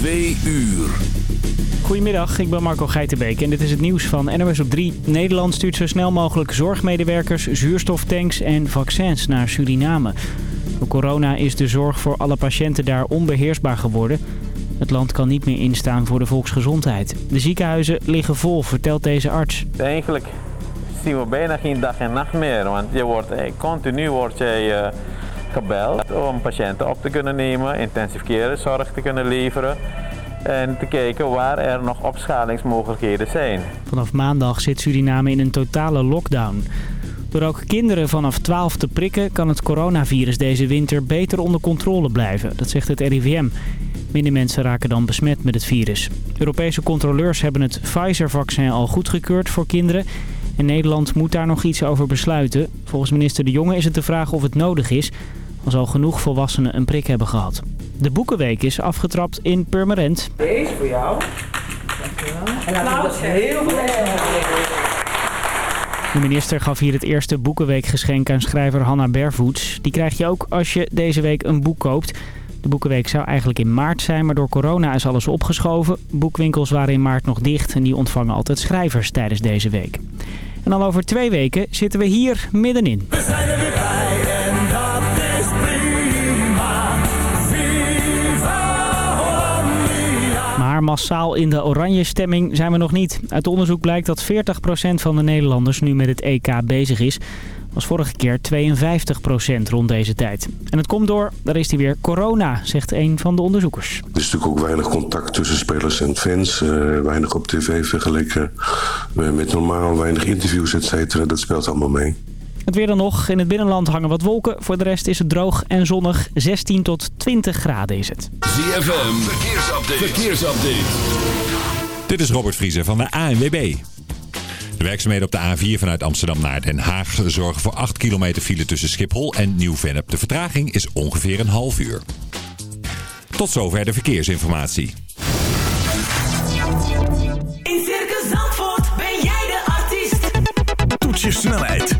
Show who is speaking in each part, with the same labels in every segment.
Speaker 1: Twee uur.
Speaker 2: Goedemiddag, ik ben Marco Geitenbeek en dit is het nieuws van NOS op 3. Nederland stuurt zo snel mogelijk zorgmedewerkers, zuurstoftanks en vaccins naar Suriname. Door corona is de zorg voor alle patiënten daar onbeheersbaar geworden. Het land kan niet meer instaan voor de volksgezondheid. De ziekenhuizen liggen vol, vertelt deze arts.
Speaker 3: Eigenlijk zien we bijna geen dag en nacht meer, want je wordt, eh, continu wordt je eh, om patiënten op te kunnen nemen, intensive care zorg te kunnen leveren en te kijken waar er nog opschalingsmogelijkheden zijn.
Speaker 2: Vanaf maandag zit Suriname in een totale lockdown. Door ook kinderen vanaf 12 te prikken kan het coronavirus deze winter beter onder controle blijven. Dat zegt het RIVM. Minder mensen raken dan besmet met het virus. Europese controleurs hebben het Pfizer-vaccin al goedgekeurd voor kinderen. En Nederland moet daar nog iets over besluiten. Volgens minister De Jonge is het de vraag of het nodig is... als al genoeg volwassenen een prik hebben gehad. De Boekenweek is afgetrapt in Purmerend.
Speaker 4: Deze voor jou. Dankjewel. En laten we dat heel veel
Speaker 2: De minister gaf hier het eerste Boekenweekgeschenk aan schrijver Hanna Bervoets. Die krijg je ook als je deze week een boek koopt. De Boekenweek zou eigenlijk in maart zijn, maar door corona is alles opgeschoven. Boekwinkels waren in maart nog dicht en die ontvangen altijd schrijvers tijdens deze week. En al over twee weken zitten we hier middenin.
Speaker 5: We zijn er weer bij
Speaker 2: Maar massaal in de oranje stemming zijn we nog niet. Uit onderzoek blijkt dat 40% van de Nederlanders nu met het EK bezig is. was vorige keer 52% rond deze tijd. En het komt door, daar is hij weer, corona, zegt een van de onderzoekers.
Speaker 6: Er is natuurlijk ook weinig contact tussen spelers en fans. eh, weinig op tv vergeleken eh, met normaal. Weinig interviews, et cetera. Dat speelt allemaal mee.
Speaker 2: Het weer dan nog. In het binnenland hangen wat wolken. Voor de rest is het droog en zonnig. 16 tot 20 graden is het.
Speaker 1: ZFM, verkeersupdate. verkeersupdate.
Speaker 7: Dit is Robert Vriezer van de ANWB. De werkzaamheden op de A4 vanuit Amsterdam naar Den Haag zorgen voor 8 kilometer file tussen Schiphol en Nieuw-Vennep. De vertraging is ongeveer een half uur. Tot zover de verkeersinformatie.
Speaker 5: In Circus Zandvoort ben jij de artiest.
Speaker 8: Toets je snelheid,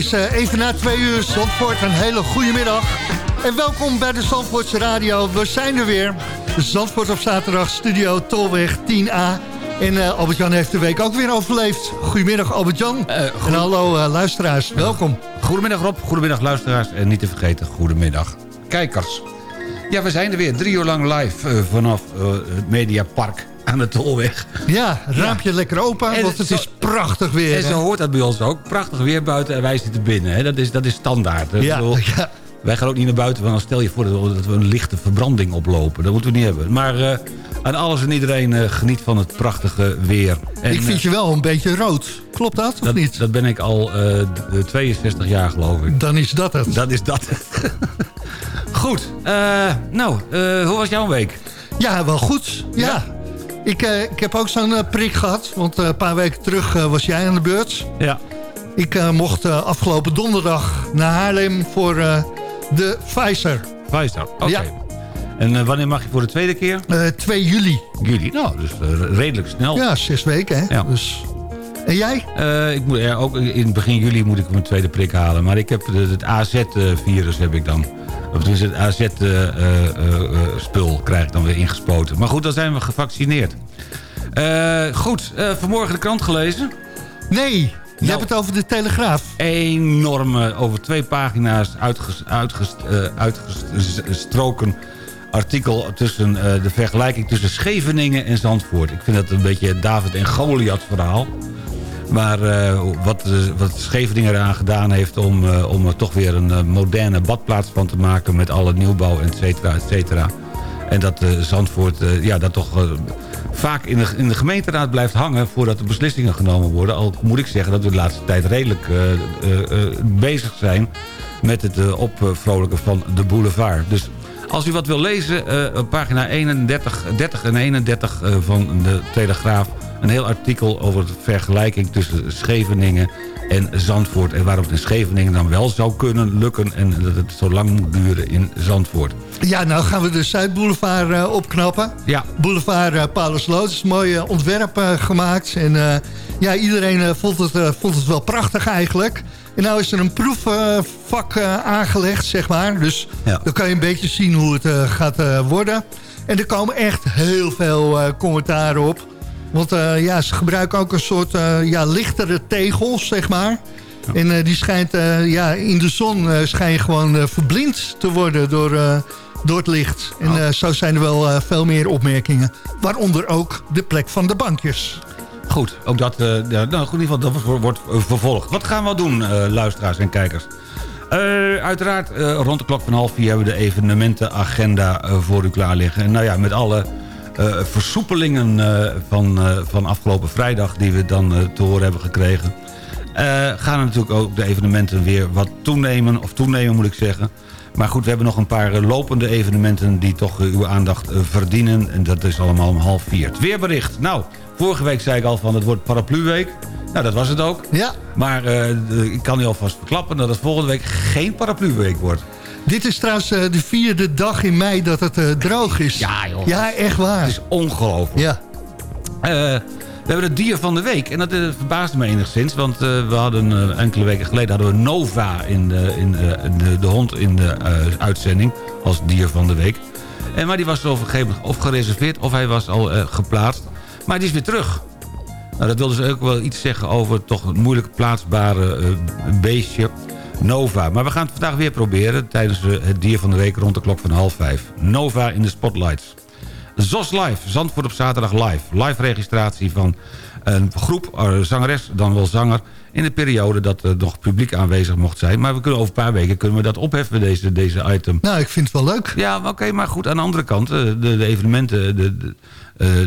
Speaker 9: Is uh, even na twee uur, Zandvoort. Een hele goede middag. En welkom bij de Zandvoortse Radio. We zijn er weer. Zandvoort op zaterdag, studio Tolweg 10A. En uh, Albert-Jan heeft de week ook weer overleefd. Goedemiddag Albert-Jan. Uh, en hallo uh, luisteraars, welkom.
Speaker 10: Goedemiddag Rob, goedemiddag luisteraars. En niet te vergeten, goedemiddag kijkers. Ja, we zijn er weer drie uur lang live vanaf het Mediapark aan de Tolweg.
Speaker 9: Ja, raampje lekker open, want het is prachtig weer.
Speaker 10: En zo hoort dat bij ons ook. Prachtig weer buiten en wij zitten binnen. Hè. Dat, is, dat is standaard. Ja, bedoel, ja. Wij gaan ook niet naar buiten, want dan stel je voor dat we een lichte verbranding oplopen. Dat moeten we niet hebben. Maar uh, aan alles en iedereen uh, geniet van het prachtige weer.
Speaker 9: En, ik vind uh, je wel een beetje rood. Klopt dat, of
Speaker 10: dat,
Speaker 9: niet?
Speaker 10: Dat ben ik al 62 jaar, geloof ik.
Speaker 9: Dan is dat het.
Speaker 10: Dat is dat Goed. nou, hoe was jouw week?
Speaker 9: Ja, wel goed. ja. ja. Ik, uh, ik heb ook zo'n uh, prik gehad. Want uh, een paar weken terug was jij aan de beurt.
Speaker 10: Ja.
Speaker 9: Ik mocht afgelopen donderdag naar Haarlem voor de Pfizer.
Speaker 10: Pfizer, oké. Okay. Ja. En wanneer mag je voor de tweede keer?
Speaker 9: 2 juli.
Speaker 10: Juli, nou, dus redelijk snel.
Speaker 9: Ja, zes weken, hè. Ja. Dus... En jij?
Speaker 10: ik moet, ja, ook in begin juli moet ik mijn tweede prik halen. Maar ik heb het AZ-virus heb ik dan. Of dus het AZ-spul krijg ik dan weer ingespoten. Maar goed, dan zijn we gevaccineerd. Goed, vanmorgen de krant gelezen?
Speaker 9: Nee, je nou, hebt het over de Telegraaf.
Speaker 10: Enorme, over twee pagina's uitges, uitges, uh, uitgestroken artikel... tussen de vergelijking tussen Scheveningen en Zandvoort. Ik vind dat een beetje David en Goliath verhaal. Maar uh, wat, wat Scheveningen eraan gedaan heeft om, uh, om er toch weer een uh, moderne badplaats van te maken... met alle nieuwbouw, et cetera, et cetera. En dat Zandvoort ja, dat toch vaak in de, in de gemeenteraad blijft hangen... voordat er beslissingen genomen worden. Al moet ik zeggen dat we de laatste tijd redelijk bezig zijn... met het opvrolijken van de boulevard. Dus als u wat wil lezen, pagina 31, 30 en 31 van de Telegraaf een heel artikel over de vergelijking tussen Scheveningen en Zandvoort. En waarom het in Scheveningen dan wel zou kunnen lukken... en dat het zo lang moet duren in Zandvoort.
Speaker 9: Ja, nou gaan we de Zuidboulevard uh, opknappen.
Speaker 10: Ja.
Speaker 9: Boulevard uh, Paulusloot is een mooi uh, ontwerp gemaakt. En ja, iedereen vond, het, vond het wel prachtig eigenlijk. En nou is er een proefvak aangelegd, zeg maar. Dus ja. dan kan je een beetje zien hoe het gaat worden. En er komen echt heel veel commentaren op. Want uh, ja, ze gebruiken ook een soort uh, ja, lichtere tegels, zeg maar. Ja. En uh, die schijnt ja, in de zon schijn je gewoon verblind te worden door, door het licht. En oh. zo zijn er wel veel meer opmerkingen. Waaronder ook de plek van de bankjes.
Speaker 10: Goed, ook dat, ja, nou, in ieder geval, dat wordt vervolgd. Wat gaan we doen, luisteraars en kijkers? uiteraard, rond de klok van half vier hebben we de evenementenagenda voor u klaar liggen. En nou ja, met alle versoepelingen uh, van, uh, van afgelopen vrijdag... die we dan te horen hebben gekregen... gaan natuurlijk ook de evenementen weer wat toenemen. Of toenemen moet ik zeggen. Maar goed, we hebben nog een paar lopende evenementen... die toch uw aandacht verdienen. En dat is allemaal om half vier. Het weerbericht. Nou, vorige week zei ik al van het wordt parapluweek. Nou, dat was het ook.
Speaker 9: Ja.
Speaker 10: Maar ik kan u alvast verklappen dat het volgende week geen parapluweek wordt.
Speaker 9: Dit is trouwens uh, de vierde dag in mei dat het uh, droog is.
Speaker 10: Ja, joh.
Speaker 9: Ja, echt waar.
Speaker 10: Het is ongelooflijk.
Speaker 9: Ja.
Speaker 10: Uh, we hebben het dier van de week. En dat verbaasde me enigszins. Want we hadden enkele weken geleden hadden we Nova in de, in, de, de hond in de uitzending. Als dier van de week. En, maar die was op een gegeven moment of gereserveerd of hij was al geplaatst. Maar die is weer terug. Nou, dat wilde ze ook wel iets zeggen over toch een moeilijk plaatsbare beestje. Nova. Maar we gaan het vandaag weer proberen tijdens het dier van de week rond de klok van half vijf. Nova in de spotlights. ZOS Live, Zandvoort op zaterdag live. Live registratie van een groep, uh, zangeres, dan wel zanger... in de periode dat er nog publiek aanwezig mocht zijn. Maar we kunnen over een paar weken kunnen we dat opheffen, deze, deze item.
Speaker 9: Nou, ik vind het wel leuk.
Speaker 10: Ja, oké, maar goed, aan de andere kant, de, de evenementen... De, uh,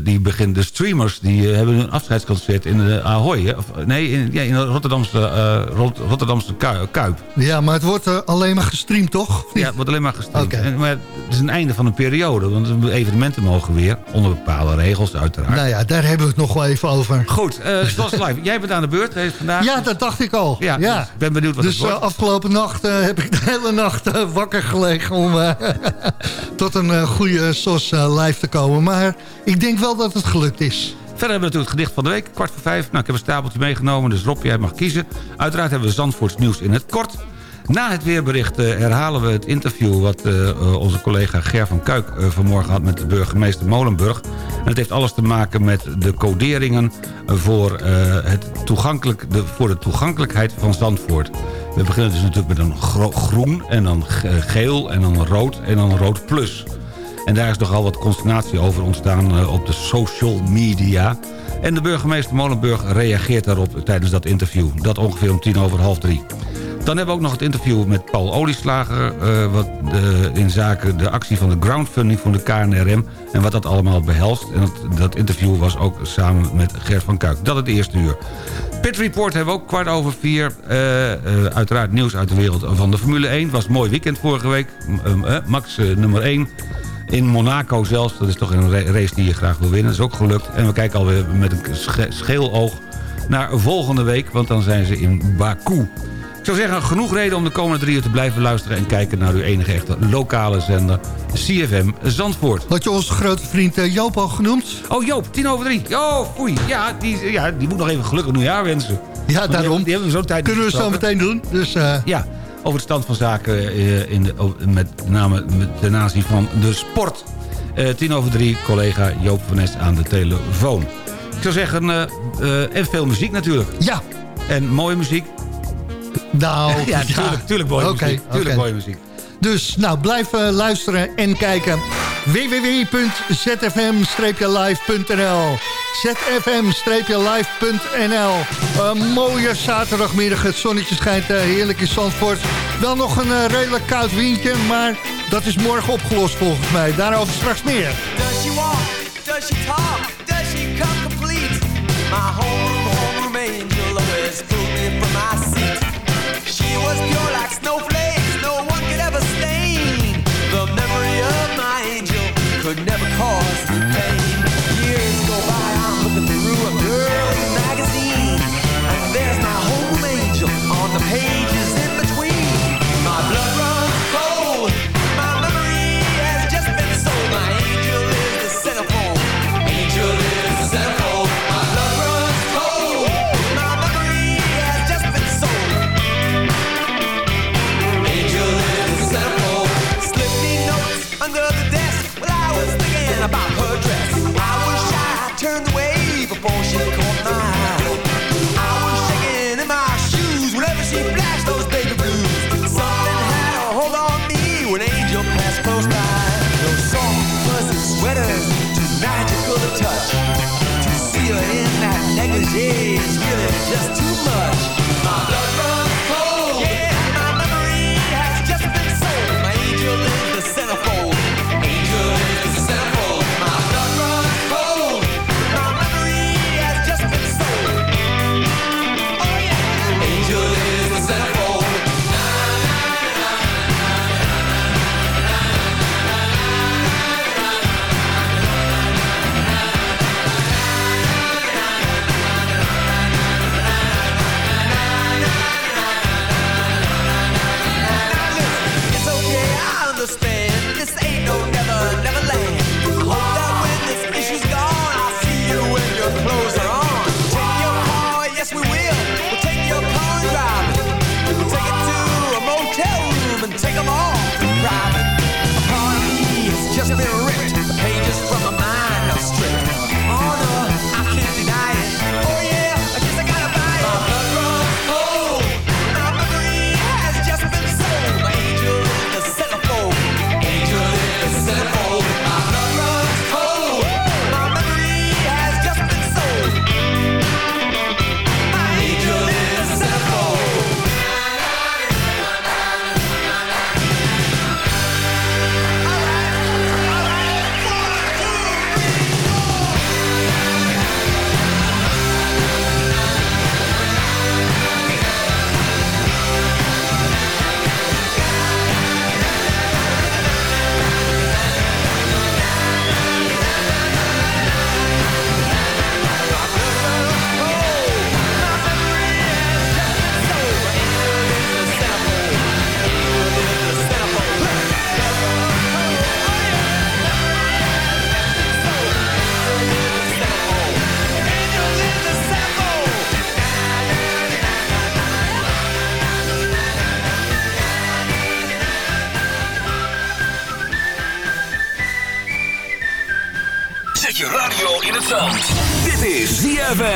Speaker 10: die beginnen, de streamers die uh, hebben een afscheidsconcert in de Ahoy. Of, nee, in, ja, in de Rotterdamse, Rotterdamse Kuip.
Speaker 9: Ja, maar het wordt alleen maar gestreamd, toch?
Speaker 10: Ja, het wordt alleen maar gestreamd. Okay. En, maar het is een einde van een periode. Want evenementen mogen weer, onder bepaalde regels uiteraard.
Speaker 9: Nou ja, daar hebben we het nog wel even over.
Speaker 10: Goed, zoals live. Jij bent aan de beurt vandaag.
Speaker 9: Ja, dat dacht ik al. Ja, ja. Dus
Speaker 10: ik ben benieuwd wat
Speaker 9: dus,
Speaker 10: het wordt.
Speaker 9: Dus afgelopen nacht heb ik de hele nacht wakker gelegen... om tot een goede SOS live te komen. Maar ik denk wel dat het gelukt is.
Speaker 10: Verder hebben we natuurlijk het gedicht van de week, kwart voor vijf. Nou, ik heb een stapeltje meegenomen, dus Rob, jij mag kiezen. Uiteraard hebben we Zandvoorts nieuws in het kort. Na het weerbericht uh, herhalen we het interview... wat uh, onze collega Ger van Kuik vanmorgen had met de burgemeester Molenburg. En het heeft alles te maken met de coderingen voor, het toegankelijk, de, voor de toegankelijkheid van Zandvoort. We beginnen dus natuurlijk met een groen en dan geel en dan rood en dan rood plus. En daar is nogal wat consternatie over ontstaan op de social media... En de burgemeester Molenburg reageert daarop tijdens dat interview. Dat ongeveer om tien over half drie. Dan hebben we ook nog het interview met Paul Olieslager... Uh, wat de, in zaken de actie van de groundfunding van de KNRM... en wat dat allemaal behelst. En dat, interview was ook samen met Gert van Kuik. Dat het eerste uur. Pit Report hebben we ook kwart over vier. Uiteraard nieuws uit de wereld van de Formule 1. Het was mooi weekend vorige week. Max nummer 1 in Monaco zelfs. Dat is toch een race die je graag wil winnen. Dat is ook gelukt. En we kijken alweer met een scheel oog naar volgende week. Want dan zijn ze in Baku. Ik zou zeggen, genoeg reden om de komende drie uur te blijven luisteren... en kijken naar uw enige echte lokale zender, CFM Zandvoort.
Speaker 9: Had je onze grote vriend eh, Joop al genoemd?
Speaker 10: Oh, Joop, tien over drie. Oh, oei. Ja, die, ja, die moet nog even gelukkig nieuwjaar wensen.
Speaker 9: Ja, daarom. Die, die hebben zo'n tijd Kunnen we zo meteen doen. Dus, uh...
Speaker 10: Ja, over de stand van zaken uh, in de, met name met, ten aanzien van de sport. Uh, tien over drie, collega Joop van Nes aan de telefoon. Ik zou zeggen, en veel muziek natuurlijk.
Speaker 9: Ja.
Speaker 10: En mooie muziek.
Speaker 9: Nou,
Speaker 10: ja, tuurlijk, tuurlijk mooie okay, muziek. Tuurlijk okay. mooie muziek.
Speaker 9: Dus nou, blijf uh, luisteren en kijken. www.zfm-live.nl zfm-live.nl Een mooie zaterdagmiddag. Het zonnetje schijnt uh, heerlijk in Zandvoort. Wel nog een uh, redelijk koud windje, maar dat is morgen opgelost volgens mij. Daarover straks meer.
Speaker 5: Does she walk? Does she talk? Does she come complete? My home, home angel always pulled me from my seat. She was pure is really just too much.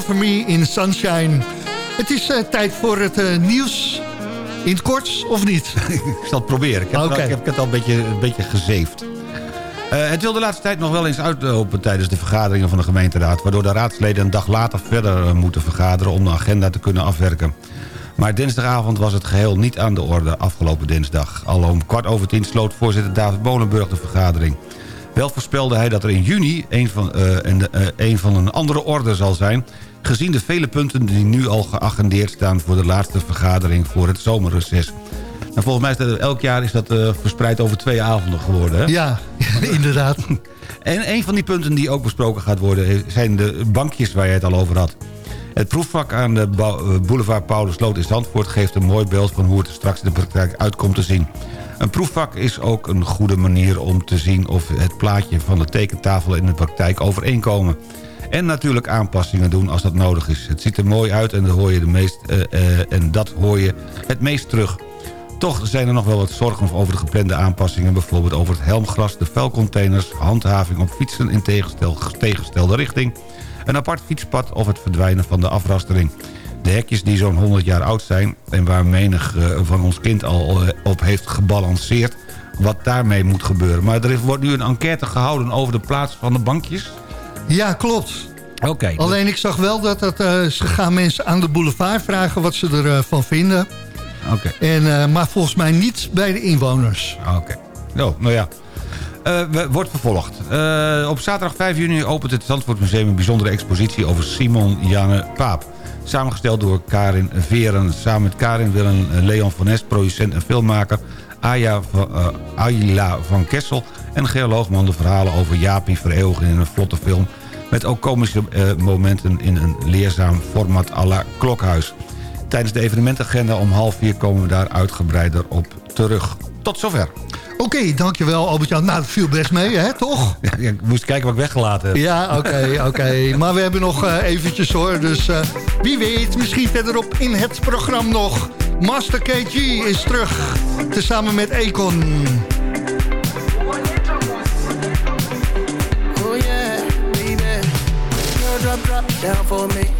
Speaker 11: Cover Me in Sunshine.
Speaker 9: Het is eh, tijd voor het eh, nieuws. In het kort, of niet?
Speaker 10: ik zal het proberen. Ik heb, ik heb het al een beetje, een beetje gezeefd. Eh, het wil de laatste tijd nog wel eens uitlopen tijdens de vergaderingen van de gemeenteraad... waardoor de raadsleden een dag later verder moeten vergaderen om de agenda te kunnen afwerken. Maar dinsdagavond was het geheel niet aan de orde afgelopen dinsdag. Al om kwart over tien sloot voorzitter David Bonenburg de vergadering. Wel voorspelde hij dat er in juni een van, eh, een, eh, een van een andere orde zal zijn... gezien de vele punten die nu al geagendeerd staan... voor de laatste vergadering voor het zomerreces. En volgens mij is dat, elk jaar is dat eh, verspreid over twee avonden geworden. Hè?
Speaker 9: Ja, inderdaad.
Speaker 10: En een van die punten die ook besproken gaat worden... zijn de bankjes waar je het al over had. Het proefvak aan de bou- boulevard Paulusloot in Zandvoort... geeft een mooi beeld van hoe het er straks in de praktijk uitkomt te zien. Een proefvak is ook een goede manier om te zien... of het plaatje van de tekentafel in de praktijk overeenkomen. En natuurlijk aanpassingen doen als dat nodig is. Het ziet er mooi uit en, dat hoor je de meest, eh, eh, en dat hoor je het meest terug. Toch zijn er nog wel wat zorgen over de geplande aanpassingen... bijvoorbeeld over het helmgras, de vuilcontainers... handhaving op fietsen in tegenstel, richting... een apart fietspad of het verdwijnen van de afrastering. De hekjes die zo'n 100 jaar oud zijn... en waar menig eh, van ons kind al eh, op heeft gebalanceerd... wat daarmee moet gebeuren. Maar er wordt nu een enquête gehouden over de plaats van de bankjes.
Speaker 9: Ja, klopt.
Speaker 10: Oké.
Speaker 9: Alleen ik zag wel dat het, eh, ze gaan mensen aan de boulevard vragen wat ze ervan van vinden.
Speaker 10: Oké.
Speaker 9: En, maar volgens mij niet bij de inwoners.
Speaker 10: Oké. Oh, nou ja. Eh, we- wordt vervolgd. Op zaterdag 5 juni opent het Zandvoortmuseum een bijzondere expositie over Simon Janne Paap. Samengesteld door Karin Veren. Samen met Karin willen Leon van Nest, producent en filmmaker... Aya van, eh, Ayla van Kessel en geoloog man de verhalen over Jaapie vereeuwigen in een vlotte film... met ook komische eh, momenten in een leerzaam format à la Klokhuis. Tijdens de evenementagenda om half vier komen we daar uitgebreider op terug. Tot zover.
Speaker 9: Oké, dankjewel Albert-Jan. Nou, dat viel best mee, hè, toch?
Speaker 10: Ja, ik moest kijken wat ik weggelaten heb.
Speaker 9: Ja, oké, oké. Maar we hebben nog eh, eventjes hoor. Dus eh, wie weet, misschien verderop in het programma nog. Master KG is terug. Tezamen met Econ.
Speaker 12: Oh yeah, baby. Girl, drop, drop down for me.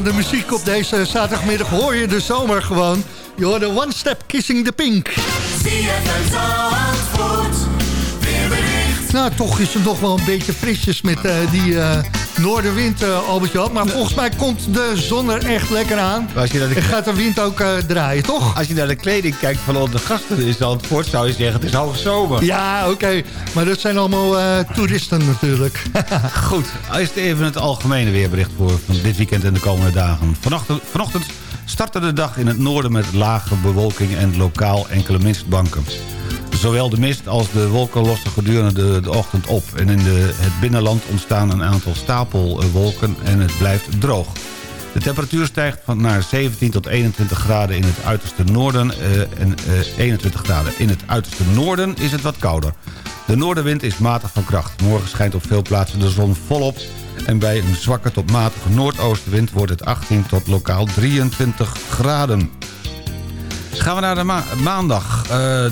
Speaker 9: Aan de muziek op deze zaterdagmiddag hoor je de zomer gewoon. Je hoort de One Step Kissing the Pink. Nou, toch is het nog wel een beetje frisjes met eh, die eh, noordenwind, uh, Albert-Jan. Maar volgens mij komt de zon er echt lekker aan.
Speaker 10: Als je naar de...
Speaker 9: En gaat de wind ook eh, draaien, toch?
Speaker 10: Als je naar de kleding kijkt van onze gasten in Zandvoort... zou je zeggen, het is half zomer.
Speaker 9: Ja, oké. Maar dat zijn allemaal eh, toeristen natuurlijk.
Speaker 10: Goed, eerst even het algemene weerbericht voor van dit weekend en de komende dagen. Vanochtend, vanochtend startte de dag in het noorden met lage bewolking en lokaal enkele mistbanken. Zowel de mist als de wolken lossen gedurende de, ochtend op. En in de, het binnenland ontstaan een aantal stapelwolken en het blijft droog. De temperatuur stijgt van naar 17 tot 21 graden in het uiterste noorden eh, en eh, 21 graden. In het uiterste noorden is het wat kouder. De noordenwind is matig van kracht. Morgen schijnt op veel plaatsen de zon volop. En bij een zwakke tot matige noordoostenwind wordt het 18 tot lokaal 23 graden. Gaan we naar de ma- maandag. eh,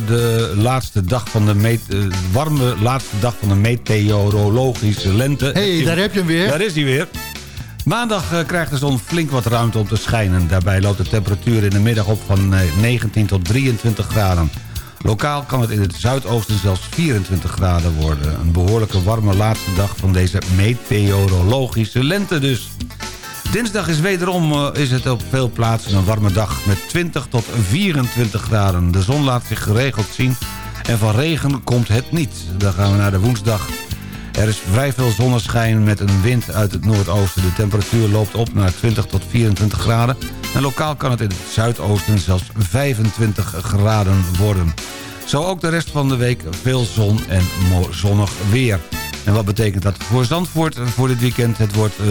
Speaker 10: de laatste dag van de meet, eh, warme laatste dag van de meteorologische lente.
Speaker 9: hey, daar heb je hem weer.
Speaker 10: Daar is hij weer. Maandag eh, krijgt de zon flink wat ruimte om te schijnen. Daarbij loopt de temperatuur in de middag op van eh, 19 tot 23 graden. Lokaal kan het in het zuidoosten zelfs 24 graden worden. Een behoorlijke warme laatste dag van deze meteorologische lente dus. Dinsdag is wederom eh, is het op veel plaatsen een warme dag met 20 tot 24 graden. De zon laat zich geregeld zien en van regen komt het niet. Dan gaan we naar de woensdag. Er is vrij veel zonneschijn met een wind uit het noordoosten. De temperatuur loopt op naar 20 tot 24 graden. En lokaal kan het in het zuidoosten zelfs 25 graden worden. Zo ook de rest van de week veel zon en zonnig weer. En wat betekent dat voor Zandvoort eh, voor dit weekend? Het wordt eh,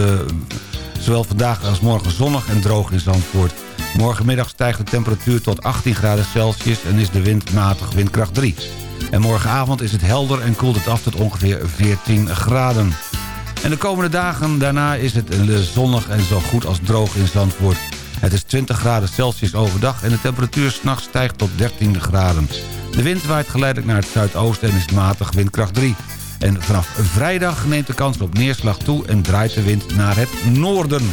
Speaker 10: zowel vandaag als morgen zonnig en droog in Zandvoort. Morgenmiddag stijgt de temperatuur tot 18 graden Celsius en is de wind matig windkracht 3. En morgenavond is het helder en koelt het af tot ongeveer 14 graden. En de komende dagen daarna is het eh, zonnig en zo goed als droog in Zandvoort. Het is 20 graden Celsius overdag en de temperatuur s'nachts stijgt tot 13 graden. De wind waait geleidelijk naar het zuidoosten en is matig windkracht 3. En vanaf vrijdag neemt de kans op neerslag toe en draait de wind naar het noorden.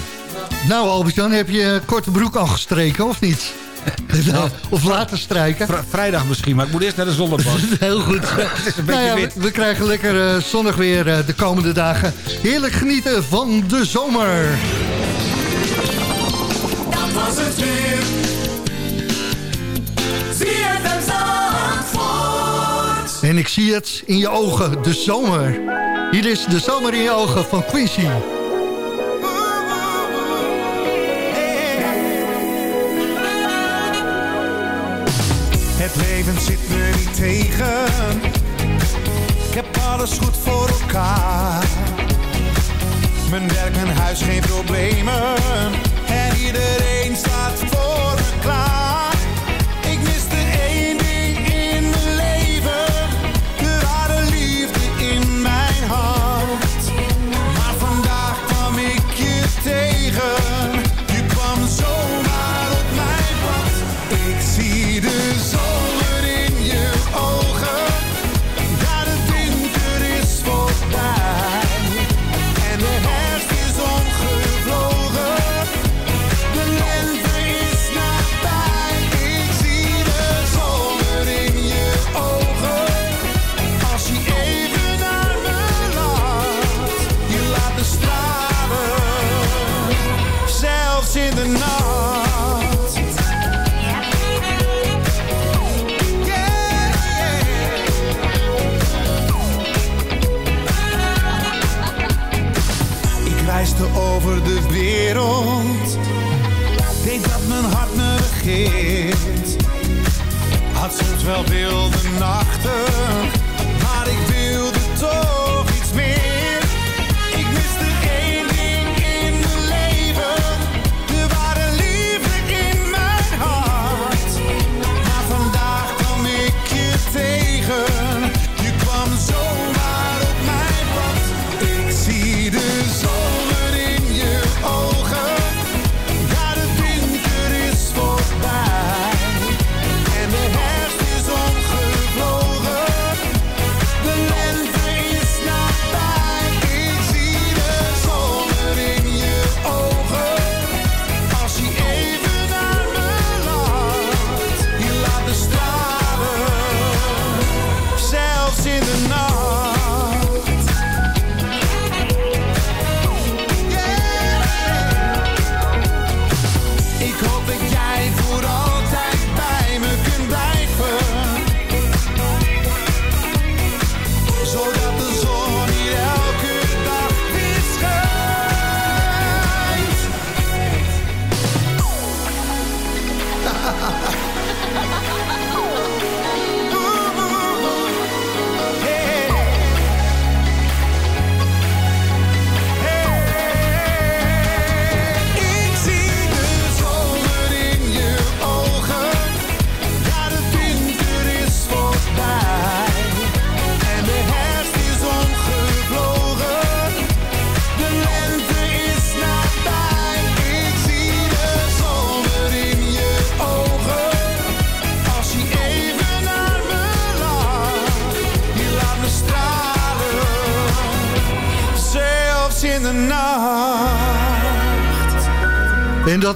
Speaker 9: Nou, Albert-Jan, heb je korte broek al gestreken, of niet? of laten strijken?
Speaker 10: Vri- vrijdag misschien, maar ik moet eerst naar de zonnebank.
Speaker 9: Heel goed.
Speaker 10: Het is een
Speaker 9: Nou ja, we krijgen lekker eh, zonnig weer eh, de komende dagen. Heerlijk genieten van de zomer.
Speaker 5: Dat was het weer.
Speaker 9: En ik zie het in je ogen, de zomer. Hier is de zomer in je ogen van Quincy.
Speaker 13: Het leven zit me niet tegen. Ik heb alles goed voor elkaar. Mijn werk, mijn huis, geen problemen. En iedereen staat voor me klaar. Wel wilde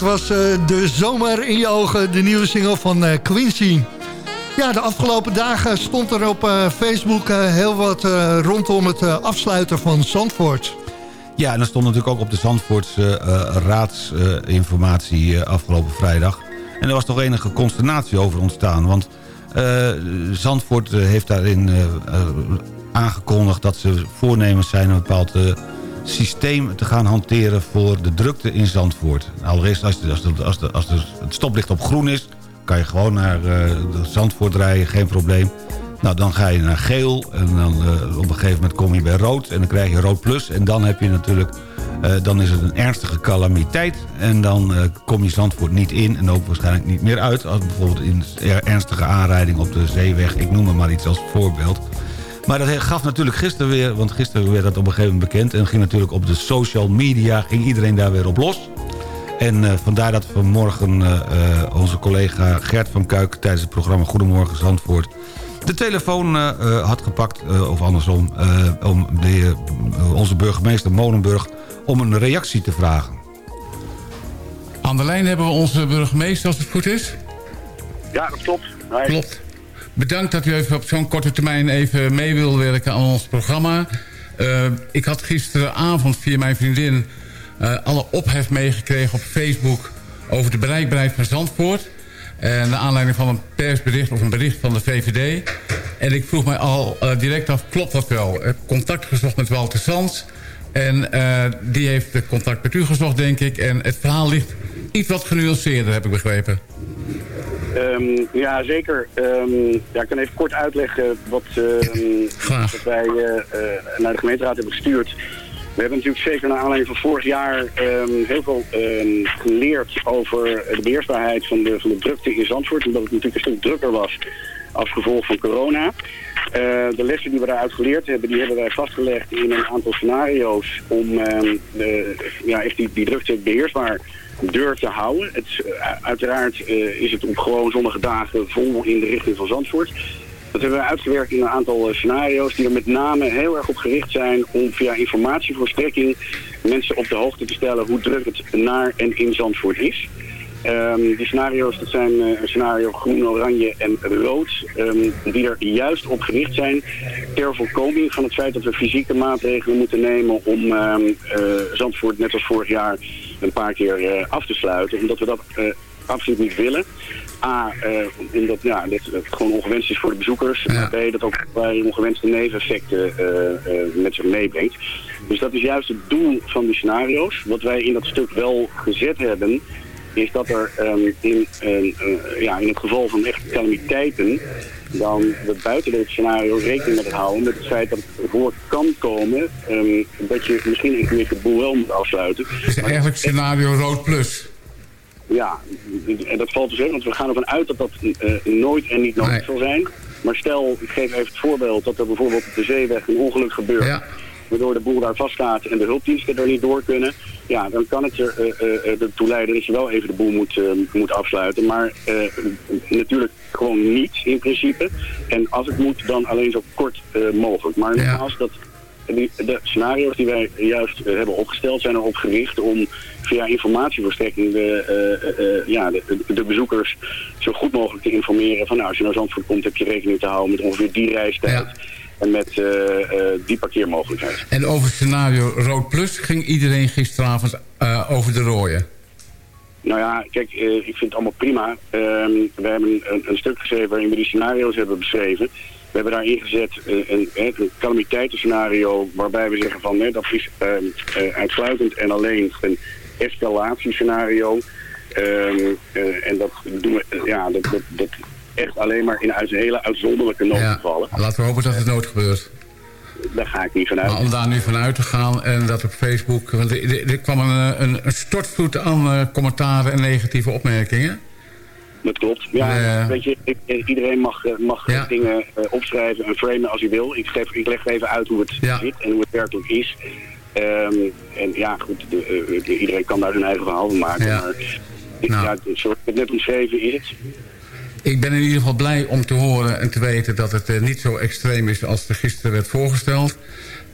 Speaker 9: was eh, De Zomer in je ogen, de nieuwe single van eh, Quincy. Ja, de afgelopen dagen stond er op eh, Facebook heel wat rondom het afsluiten van Zandvoort.
Speaker 10: Ja, en er stond natuurlijk ook op de Zandvoortse raadsinformatie afgelopen vrijdag. En er was toch enige consternatie over ontstaan. Want Zandvoort heeft daarin aangekondigd dat ze voornemens zijn... een bepaald eh, systeem te gaan hanteren voor de drukte in Zandvoort. Allereerst als, als, als, als het stoplicht op groen is... kan je gewoon naar eh, Zandvoort rijden, geen probleem. Nou, dan ga je naar geel en dan eh, op een gegeven moment kom je bij rood... en dan krijg je rood plus en dan heb je natuurlijk... eh, dan is het een ernstige calamiteit en dan kom je Zandvoort niet in... en ook waarschijnlijk niet meer uit... als bijvoorbeeld in er- ernstige aanrijding op de zeeweg. Ik noem er maar iets als voorbeeld. Maar dat gaf natuurlijk gisteren weer... want gisteren werd dat op een gegeven moment bekend... en ging natuurlijk op de social media... ging iedereen daar weer op los... En eh, vandaar dat vanmorgen eh, eh, onze collega Gert van Kuik... tijdens het programma Goedemorgen Zandvoort... de telefoon had gepakt, eh, of andersom... eh, om de, onze burgemeester Molenburg om een reactie te vragen.
Speaker 14: Aan de lijn hebben we onze burgemeester, als het goed is.
Speaker 15: Ja, dat klopt. Hij-
Speaker 14: Klopt. Bedankt dat u even op zo'n korte termijn even mee wil werken aan ons programma. Eh, ik had gisteravond via mijn vriendin eh, alle ophef meegekregen op Facebook... over de bereikbaarheid van Zandvoort. En naar aanleiding van een persbericht of een bericht van de VVD. En ik vroeg mij al eh, direct af, klopt dat wel? Ik heb contact gezocht met Walter Sands. En die heeft contact met u gezocht, denk ik. En het verhaal ligt iets wat genuanceerder, heb ik begrepen.
Speaker 15: Ehm, ja, zeker. Ehm, ja, ik kan even kort uitleggen wat, ehm, wat wij eh, eh, naar de gemeenteraad hebben gestuurd. We hebben natuurlijk zeker naar aanleiding van vorig jaar heel veel geleerd over de beheersbaarheid van de, van de drukte in Zandvoort. Omdat het natuurlijk een stuk drukker was als gevolg van corona. Eh, de lessen die we daaruit geleerd hebben, die hebben wij vastgelegd in een aantal scenario's om de, ja, echt die, die drukte beheersbaar deur te houden. Het, eh, uiteraard eh, is het op gewoon zonnige dagen vol in de richting van Zandvoort. Dat hebben we uitgewerkt in een aantal eh, scenario's die er met name heel erg op gericht zijn om via informatievoorstrekking mensen op de hoogte te stellen hoe druk het naar en in Zandvoort is. Ehm, die scenario's, dat zijn een scenario groen, oranje en rood, ehm, die er juist op gericht zijn ter voorkoming van het feit dat we fysieke maatregelen moeten nemen om ehm, eh, Zandvoort net als vorig jaar een paar keer eh, af te sluiten. Omdat we dat eh, absoluut niet willen. A, eh, omdat ja, het gewoon ongewenst is voor de bezoekers. B, dat ook bij ongewenste neveneffecten met zich meebrengt. Dus dat is juist het doel van die scenario's. Wat wij in dat stuk wel gezet hebben, is dat er ehm, in, een, eh, ja, in het geval van echte calamiteiten dan we buiten dit scenario rekening met houden met het feit dat het voor kan komen ehm, dat je misschien een keer de boel wel moet afsluiten.
Speaker 14: Is eigenlijk scenario rood plus.
Speaker 15: Ja, en dat valt te zeggen, want we gaan ervan uit dat dat eh, nooit en niet nodig zal zijn. Maar stel, ik geef even het voorbeeld dat er bijvoorbeeld op de zeeweg een ongeluk gebeurt. Waardoor de boel daar vaststaat en de hulpdiensten er niet door kunnen. Ja, dan kan het er eh, eh, eh, ertoe leiden dat je wel even de boel moet, moet afsluiten. Maar natuurlijk gewoon niet in principe. En als het moet, dan alleen zo kort mogelijk. Maar nogmaals, dat die, de scenario's die wij juist hebben opgesteld zijn erop gericht om via informatieverstrekking de, ja, de, de bezoekers zo goed mogelijk te informeren van nou, als je naar Zandvoort komt heb je rekening te houden met ongeveer die reistijd en met eh, eh, die parkeermogelijkheid.
Speaker 14: En over scenario rood plus ging iedereen gisteravond eh, over de rooien.
Speaker 15: Nou ja, kijk, ik vind het allemaal prima. Ehm, we hebben een, een stuk geschreven waarin we die scenario's hebben beschreven. We hebben daarin gezet een, een, een calamiteitenscenario waarbij we zeggen van nee, dat is ehm, eh, uitsluitend en alleen een escalatiescenario. Eh, en dat doen we, ja, dat, dat, dat echt alleen maar in uit hele uitzonderlijke noodgevallen.
Speaker 14: Laten we hopen dat het nooit gebeurt.
Speaker 15: Daar ga ik niet vanuit.
Speaker 14: Maar om daar nu vanuit te gaan en dat op Facebook... Want er, kwam een, eh, een, een stortvloed aan eh, commentaren en negatieve opmerkingen.
Speaker 15: Dat klopt. Ja,
Speaker 14: Eh.
Speaker 15: weet je, ik- iedereen mag, mag dingen opschrijven en framen als hij wil. Ik, geef, ik leg even uit hoe het zit en hoe het werkelijk is. Ehm, en ja, goed, de, de- iedereen kan daar zijn eigen verhaal van maken.
Speaker 14: Ja.
Speaker 15: Maar ik, ja, zoals ik het net omschreven is het.
Speaker 14: Ik ben in ieder geval blij om te horen en te weten dat het eh, niet zo extreem is als er gisteren werd voorgesteld.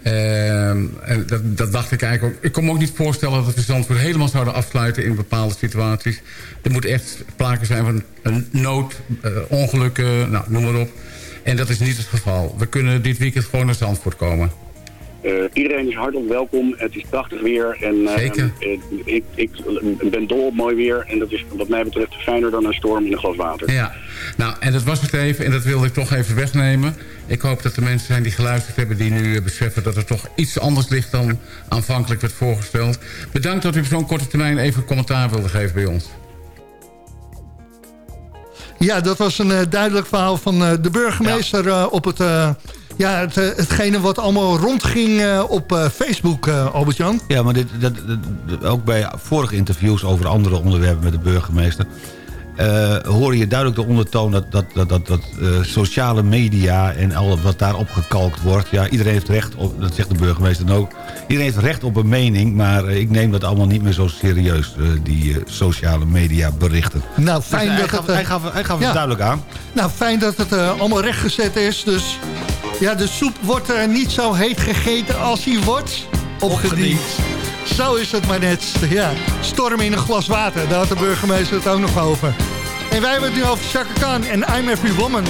Speaker 14: Ehm, en dat, dat dacht ik eigenlijk ook. Ik kon me ook niet voorstellen dat we Zandvoort helemaal zouden afsluiten in bepaalde situaties. Er moet echt sprake zijn van een nood, eh, ongelukken, nou, noem maar op. En dat is niet het geval. We kunnen dit weekend gewoon naar Zandvoort komen.
Speaker 15: Eh, iedereen is hartelijk welkom. Het is prachtig weer. En, eh,
Speaker 14: Zeker.
Speaker 15: eh, ik, ik ben dol op mooi weer. En dat is wat mij betreft fijner dan een storm in een glas water.
Speaker 14: Ja, nou, en dat was het even. En dat wilde ik toch even wegnemen. Ik hoop dat er mensen zijn die geluisterd hebben... die nu beseffen dat er toch iets anders ligt dan aanvankelijk werd voorgesteld. Bedankt dat u op zo'n korte termijn even commentaar wilde geven bij ons.
Speaker 9: Ja, dat was een eh, duidelijk verhaal van eh, de burgemeester eh, op het... ja, het, eh, hetgene wat allemaal rondging eh, op eh, Facebook, Albert-Jan.
Speaker 10: Ja, maar dit, dat- ook bij vorige interviews over andere onderwerpen met de burgemeester... eh hoor je duidelijk de ondertoon dat, dat, dat, dat, dat eh, sociale media en al wat daarop gekalkt wordt... ja, iedereen heeft recht op, dat zegt de burgemeester dan ook... iedereen heeft recht op een mening, maar eh, ik neem dat allemaal niet meer zo serieus... eh, die sociale media berichten.
Speaker 9: Nou, fijn
Speaker 10: hij
Speaker 9: dat
Speaker 10: gaf-
Speaker 9: het...
Speaker 10: hij gaf- hij gaf het duidelijk aan.
Speaker 9: Nou, fijn dat het allemaal rechtgezet is. Dus ja, de soep wordt er niet zo heet gegeten als die wordt opgediend. Zo is het maar net. Ja, storm in een glas water. Daar had de burgemeester het ook nog over. En wij hebben het nu over Chaka Khan en I'm Every Woman.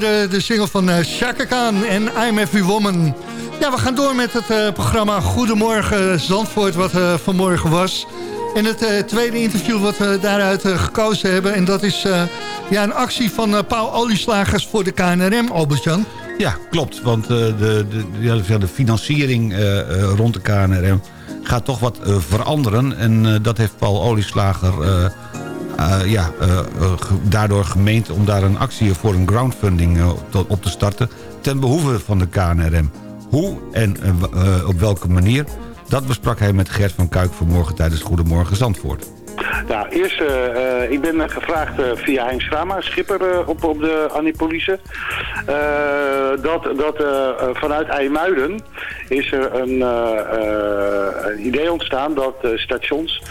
Speaker 9: De single van uh, Chaka Khan en I'm Every Woman. Ja, we gaan door met het uh, programma Goedemorgen Zandvoort, wat uh, vanmorgen was. En het tweede interview wat we daaruit gekozen hebben. En dat is ja, een actie van Paul Olieslagers voor de KNRM, Albert-Jan.
Speaker 10: Ja, klopt. Want de, de, de, de financiering rond de KNRM gaat toch wat veranderen. En dat heeft Paul Olieslager uh, ja, uh, daardoor gemeend om daar een actie voor een groundfunding op te starten... ten behoeve van de KNRM. Hoe en op welke manier, dat besprak hij met Gert van Kuik vanmorgen tijdens Goedemorgen Zandvoort.
Speaker 16: Nou, eerst, uh, ik ben gevraagd uh, via Hein Schrama, schipper op, op de Annipolice. dat dat vanuit IJmuiden is er een, idee ontstaan dat stations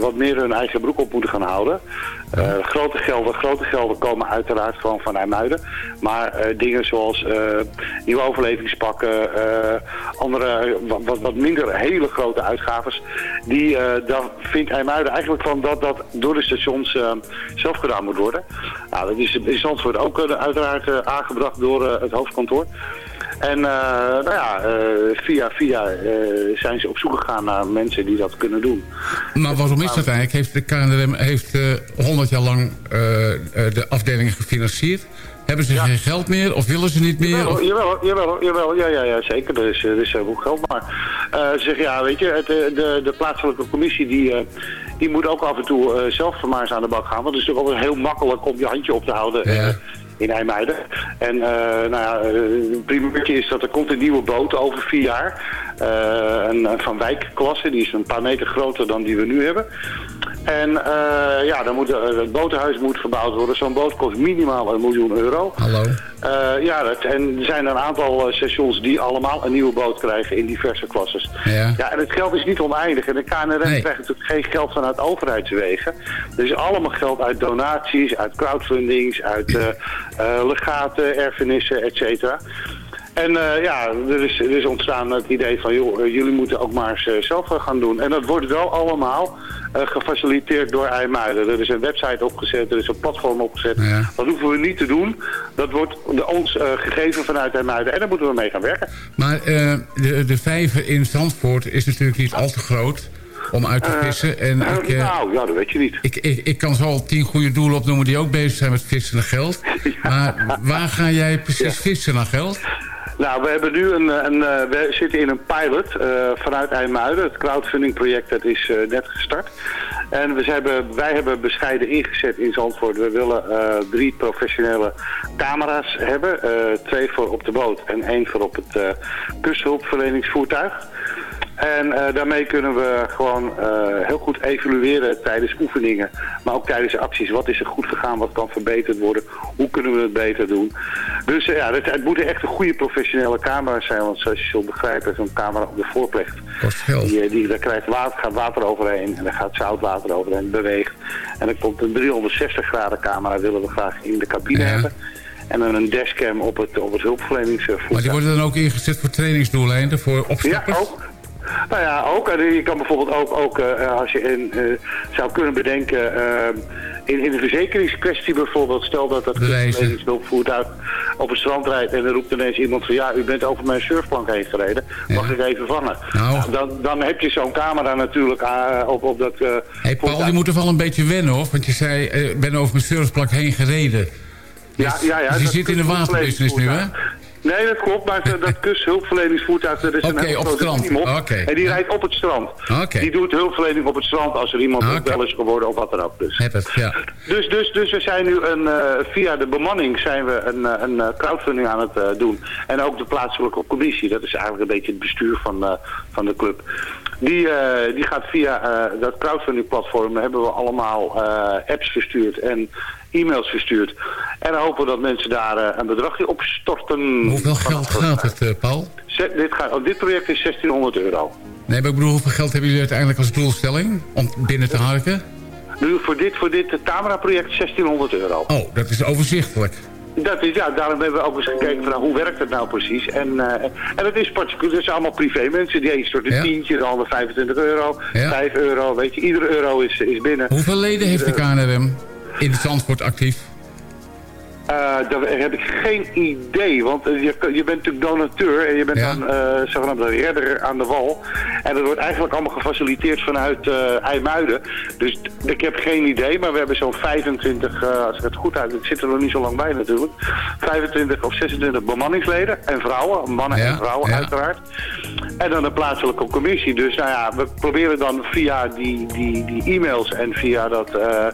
Speaker 16: wat meer hun eigen broek op moeten gaan houden. grote, gelden, grote gelden komen uiteraard gewoon van IJmuiden. Maar dingen zoals nieuwe overlevingspakken, andere wat, wat minder hele grote uitgaves, die, dan vindt IJmuiden eigenlijk van dat dat door de stations uh, zelf gedaan moet worden. Nou, dat is in Zandvoort ook uh, uiteraard uh, aangebracht door het hoofdkantoor. En nou ja, via via zijn ze op zoek gegaan naar mensen die dat kunnen doen.
Speaker 14: Maar waarom is dat eigenlijk? Heeft de KNRM heeft 100 jaar lang de afdelingen gefinancierd? Hebben ze geen geld meer of willen ze niet meer?
Speaker 16: Jawel, jawel, jawel, jawel, ja, ja, ja, zeker. Er is, er is heel geld. Maar uh, ze zeggen, ja, weet je, het, de, de plaatselijke commissie die, uh, die moet ook af en toe uh, zelf maar eens aan de bak gaan. Want het is natuurlijk ook heel makkelijk om je handje op te houden. Ja in IJmuiden. En uh, nou ja, het primeurtje is dat er komt een nieuwe boot over vier jaar. Uh, een Van Wijk-klasse, die is een paar meter groter dan die we nu hebben. En uh, ja, dan moet, het botenhuis moet verbouwd worden. Zo'n boot kost minimaal een miljoen euro.
Speaker 14: Hallo.
Speaker 16: ja, dat, en er zijn een aantal stations die allemaal een nieuwe boot krijgen in diverse klasses.
Speaker 14: Ja.
Speaker 16: ja en het geld is niet oneindig. En de KNRM nee. krijgt natuurlijk geen geld vanuit overheidswegen. Er is allemaal geld uit donaties, uit crowdfundings, uit... Legaten, erfenissen, et cetera. En uh, ja, er is, er is ontstaan het idee van, joh, jullie moeten ook maar eens zelf gaan doen. En dat wordt wel allemaal gefaciliteerd door IJmuiden. Er is een website opgezet, er is een platform opgezet.
Speaker 14: Ja.
Speaker 16: Dat hoeven we niet te doen. Dat wordt ons gegeven vanuit IJmuiden en daar moeten we mee gaan werken.
Speaker 14: Maar de, de vijver in Zandvoort is natuurlijk niet al te groot. om uit te
Speaker 16: Eh,
Speaker 14: vissen. En
Speaker 16: eh,
Speaker 14: ik, eh,
Speaker 16: nou, ja, dat weet je niet.
Speaker 14: ik, ik, ik kan zo al tien goede doelen opnoemen die ook bezig zijn met vissen naar geld. Maar waar ga jij precies vissen naar geld?
Speaker 16: Nou, we hebben nu een, een eh, we zitten in een pilot eh, vanuit IJmuiden. Het crowdfunding project dat is eh, net gestart. En we hebben, wij hebben bescheiden ingezet in Zandvoort. We willen drie professionele camera's hebben. Twee voor op de boot en één voor op het kusthulpverleningsvoertuig. En eh, daarmee kunnen we gewoon eh, heel goed evalueren tijdens oefeningen, maar ook tijdens acties. Wat is er goed gegaan, wat kan verbeterd worden, hoe kunnen we het beter doen. Dus eh, ja, het, het moeten echt een goede professionele camera's zijn, want zoals je zult begrijpen, zo'n camera op de voorplecht, die, die, daar krijgt water, gaat water overheen en daar gaat zoutwater overheen, beweegt. En dan komt een 360 graden camera, willen we graag in de cabine hebben. En dan een dashcam op het, op het hulpverleningsvoertuig.
Speaker 14: Maar die worden dan ook ingezet voor trainingsdoeleinden, voor opstappers?
Speaker 16: Ja, ook. Nou ja, ook. En je kan bijvoorbeeld ook, ook eh, als je in, eh, zou kunnen bedenken... eh, in, in de verzekeringskwestie bijvoorbeeld, stel dat dat hulpvoertuig op het strand rijdt en er roept ineens iemand van ja, u bent over mijn surfplank heen gereden, mag ik even vangen?
Speaker 14: Nou.
Speaker 16: Dan, dan heb je zo'n camera natuurlijk eh, op, op dat eh
Speaker 14: Hey Paul, je moet er wel een beetje wennen hoor. Want je zei, eh, ik ben over mijn surfplak heen gereden.
Speaker 16: Ja, ja, ja.
Speaker 14: Dus je zit in de waterbusiness nu hè?
Speaker 16: Nee, dat klopt, maar dat- dat kusthulpverleningsvoertuig, dat is een
Speaker 14: Oké,
Speaker 16: heel
Speaker 14: op het
Speaker 16: grote
Speaker 14: strand.
Speaker 16: team op.
Speaker 14: Oké.
Speaker 16: En die rijdt op het strand.
Speaker 14: Oké.
Speaker 16: Die doet hulpverlening op het strand als er iemand wel is geworden of wat dan ook. Dus.
Speaker 14: Heb het, ja.
Speaker 16: Dus, dus, dus we zijn nu een, eh, via de bemanning zijn we een, eh, een eh, crowdfunding aan het doen. En ook de plaatselijke commissie, dat is eigenlijk een beetje het bestuur van, van de club. Die, die gaat via dat crowdfunding platform, hebben we allemaal apps verstuurd en e-mails verstuurd. En dan hopen we dat mensen daar eh, een bedragje op storten.
Speaker 14: Hoeveel geld gaat het, eh, Paul?
Speaker 16: Zet- dit, gaat, oh, dit project is 1600 euro.
Speaker 14: Nee, maar ik bedoel, hoeveel geld hebben jullie uiteindelijk als doelstelling om binnen te harken?
Speaker 16: Nu voor dit, voor dit camera-project 1600 euro.
Speaker 14: Oh, dat is overzichtelijk.
Speaker 16: Dat is, ja, daarom hebben we ook eens gekeken van nou, hoe werkt het nou precies. En, eh, en het is particulier, het zijn allemaal privé mensen. Die een stort een
Speaker 14: Ja.
Speaker 16: tientje, de ander 25 euro,
Speaker 14: Ja.
Speaker 16: 5 euro. Weet je, iedere euro is, is binnen.
Speaker 14: Hoeveel leden heeft de KNRM in Zandvoort actief?
Speaker 16: Eh, daar heb ik geen idee, want je, je bent natuurlijk donateur en je bent
Speaker 14: Ja.
Speaker 16: dan eh zogenaamd een redder aan de wal. En dat wordt eigenlijk allemaal gefaciliteerd vanuit eh IJmuiden. Dus ik heb geen idee, maar we hebben zo'n 25, eh, als ik het goed uit, ik zit er nog niet zo lang bij natuurlijk, 25 of 26 bemanningsleden en vrouwen, mannen
Speaker 14: Ja,
Speaker 16: en vrouwen
Speaker 14: ja.
Speaker 16: uiteraard. En dan een plaatselijke commissie. Dus nou ja, we proberen dan via die, die, die e-mails en via dat eh,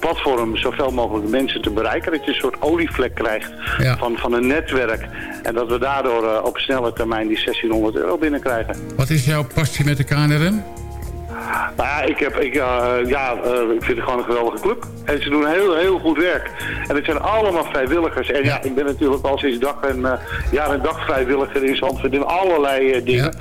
Speaker 16: platform zoveel mogelijk mensen te bereiken. Dat je een soort olievlek krijgt
Speaker 14: Ja.
Speaker 16: van, van een netwerk. En dat we daardoor eh, op snelle termijn die 1600 euro binnenkrijgen.
Speaker 14: Wat is jouw passie met de KNRM?
Speaker 16: Nou ja, ik, heb, ik, eh, ja eh, ik vind het gewoon een geweldige club. En ze doen heel, heel goed werk. En het zijn allemaal vrijwilligers. En ja, ik ben natuurlijk al sinds dag en, eh, jaar en dag vrijwilliger in Zandvoort in allerlei dingen.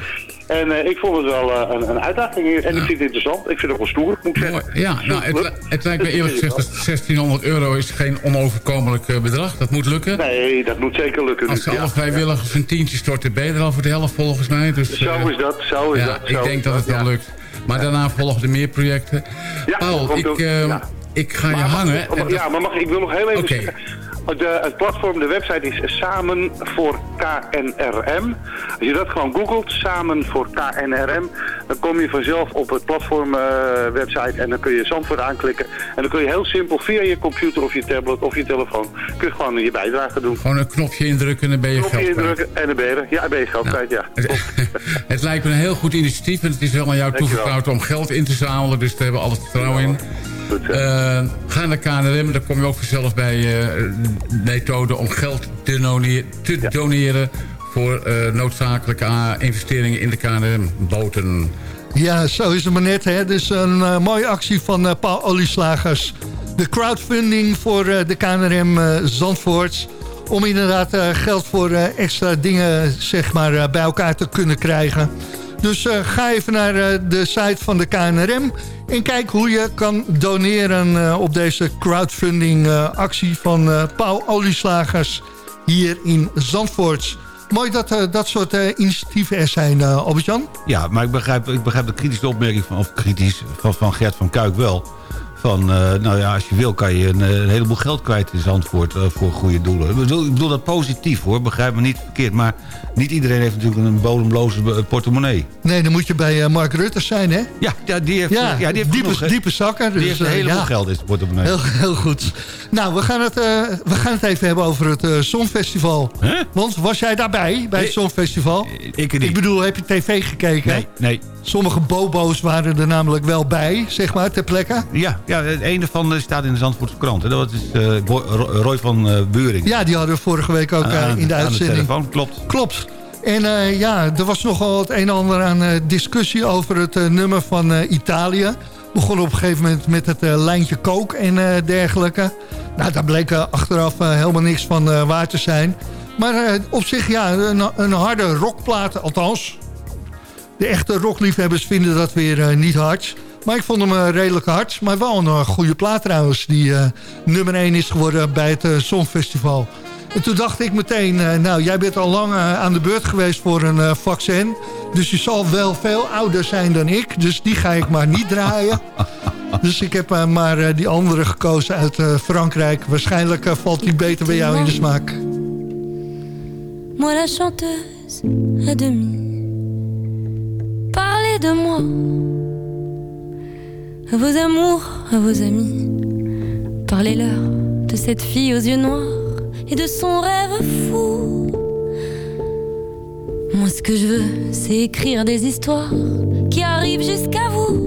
Speaker 16: En ik vond het wel een, een uitdaging. En ik vind het interessant. Ik vind het wel stoer, moet ik zeggen.
Speaker 14: Ja, nou, het, het lijkt me eerlijk gezegd dat 1600 euro is geen onoverkomelijk bedrag. Dat moet lukken.
Speaker 16: Nee, dat moet zeker lukken.
Speaker 14: Als ze
Speaker 16: Ja.
Speaker 14: alle vrijwilligers een tientje storten, ben je er al voor de helft volgens mij. Dus,
Speaker 16: Zo is dat, zo is
Speaker 14: ja,
Speaker 16: dat.
Speaker 14: ik
Speaker 16: zo
Speaker 14: denk
Speaker 16: is
Speaker 14: dat het wel
Speaker 16: ja.
Speaker 14: lukt. Maar daarna volgen er meer projecten.
Speaker 16: Ja,
Speaker 14: Paul, ik, eh,
Speaker 16: ja.
Speaker 14: ik ga je
Speaker 16: Maar
Speaker 14: hangen.
Speaker 16: ja, maar mag, ik wil nog heel even zeggen. De, het platform, de website is Samen voor KNRM. Als je dat gewoon googelt, Samen voor KNRM, dan kom je vanzelf op het platform eh, website en dan kun je Zandvoort aanklikken. En dan kun je heel simpel via je computer of je tablet of je telefoon, kun je gewoon je bijdrage doen.
Speaker 14: Gewoon een knopje indrukken en dan ben je
Speaker 16: Knopje
Speaker 14: geld kwijt.
Speaker 16: indrukken en dan ben je er. Ja, dan ben je geld kwijt, ja.
Speaker 14: Het lijkt me een heel goed initiatief. En het is wel aan jou toevertrouwd om geld in te zamelen. Dus daar hebben we alle vertrouwen in. Eh, ga naar KNRM. Dan kom je ook vanzelf bij eh methoden om geld te, doneren- te doneren... voor eh, noodzakelijke ah, investeringen in de KNRM. Boten.
Speaker 9: Ja, zo is het maar net. Hè? Dus een mooie actie van eh, Paul Olieslagers. De crowdfunding voor eh, de KNRM Zandvoort. Om inderdaad eh, geld voor eh, extra dingen zeg maar, bij elkaar te kunnen krijgen. Dus eh, ga even naar eh, de site van de KNRM. En kijk hoe je kan doneren eh, op deze crowdfunding actie van Paul Olieslagers hier in Zandvoort. Mooi dat dat soort initiatieven er zijn, Albert-Jan.
Speaker 10: Ja, maar ik begrijp, ik begrijp de kritische opmerking van, of kritisch, van Gert van Kuik wel. Van, eh, nou ja, als je wil kan je een, eh, een heleboel geld kwijt in Zandvoort eh, voor goede doelen. Ik bedoel, ik bedoel dat positief hoor, begrijp me niet verkeerd. Maar niet iedereen heeft natuurlijk een bodemloze portemonnee.
Speaker 9: Nee, dan moet je bij Mark Rutte zijn, hè?
Speaker 10: Ja, ja die heeft,
Speaker 9: Ja,
Speaker 10: ja, die heeft
Speaker 9: diepe,
Speaker 10: genoeg,
Speaker 9: diepe zakken.
Speaker 10: Die
Speaker 9: dus,
Speaker 10: heeft een heleboel
Speaker 9: ja.
Speaker 10: geld in zijn portemonnee.
Speaker 9: Heel, heel goed. Nou, we gaan het, we gaan het even hebben over het Songfestival. Want was jij daarbij, bij het Songfestival?
Speaker 10: Ik niet.
Speaker 9: Ik bedoel, heb je tv gekeken?
Speaker 10: Nee, nee.
Speaker 9: Sommige bobo's waren er namelijk wel bij, zeg maar, ter plekke.
Speaker 10: Ja, ja het ene van staat in de Zandvoortse krant. hè. Dat is eh, Roy van eh Buring.
Speaker 9: Ja, die hadden we vorige week ook eh,
Speaker 10: Aan-
Speaker 9: in de uitzending.
Speaker 10: telefoon, klopt.
Speaker 9: Klopt. En ja, er was nogal het een en ander aan discussie over het nummer van Italië. Begon op een gegeven moment met het lijntje kook en dergelijke. Nou, daar bleek achteraf helemaal niks van waar te zijn. Maar op zich, ja, een, een harde rockplaat, althans. De echte rockliefhebbers vinden dat weer niet hard. Maar ik vond hem eh, redelijk hard. Maar wel een eh, goede plaat trouwens. Die eh, nummer 1 is geworden bij het Songfestival. En toen dacht ik meteen... eh, nou, jij bent al lang aan de beurt geweest voor een vaccin. Dus je zal wel veel ouder zijn dan ik. Dus die ga ik maar niet draaien. Dus ik heb maar die andere gekozen uit eh, Frankrijk. Waarschijnlijk valt die beter bij jou in de smaak.
Speaker 11: Moi la chanteuse à demi Parlez de moi À vos amours, à vos amis Parlez-leur de cette fille aux yeux noirs Et de son rêve fou. Moi ce que je veux c'est écrire des histoires Qui arrivent jusqu'à vous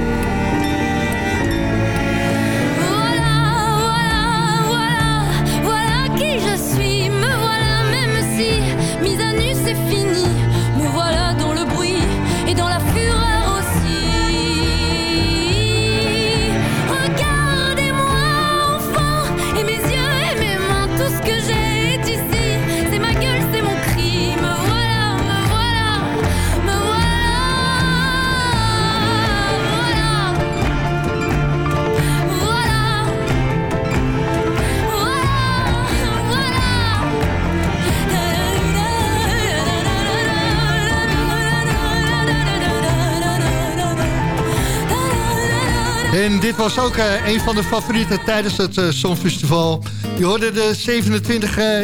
Speaker 9: Dit was ook eh, een van de favorieten tijdens het eh, Songfestival. Je hoorde de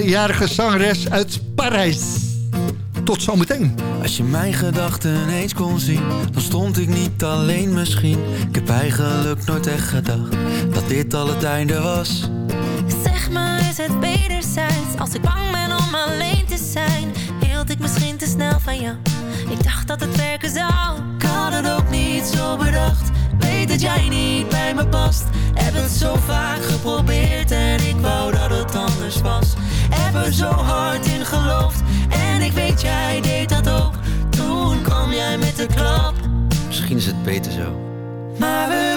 Speaker 9: 27-jarige zangeres uit Parijs. Tot zometeen.
Speaker 17: Als je mijn gedachten eens kon zien, dan stond ik niet alleen misschien. Ik heb eigenlijk nooit echt gedacht dat dit al het einde was.
Speaker 11: Zeg me, is het wederzijds? Als ik bang ben om alleen te zijn, hield ik misschien te snel van jou. Ik dacht dat het werken zou.
Speaker 17: Ik had het ook niet zo bedacht. Dat jij niet bij me past. Heb het zo vaak geprobeerd en ik wou dat het anders was. Heb er zo hard in geloofd en ik weet jij deed dat ook. Toen kwam jij met de klap.
Speaker 18: Misschien is het beter zo.
Speaker 17: Maar we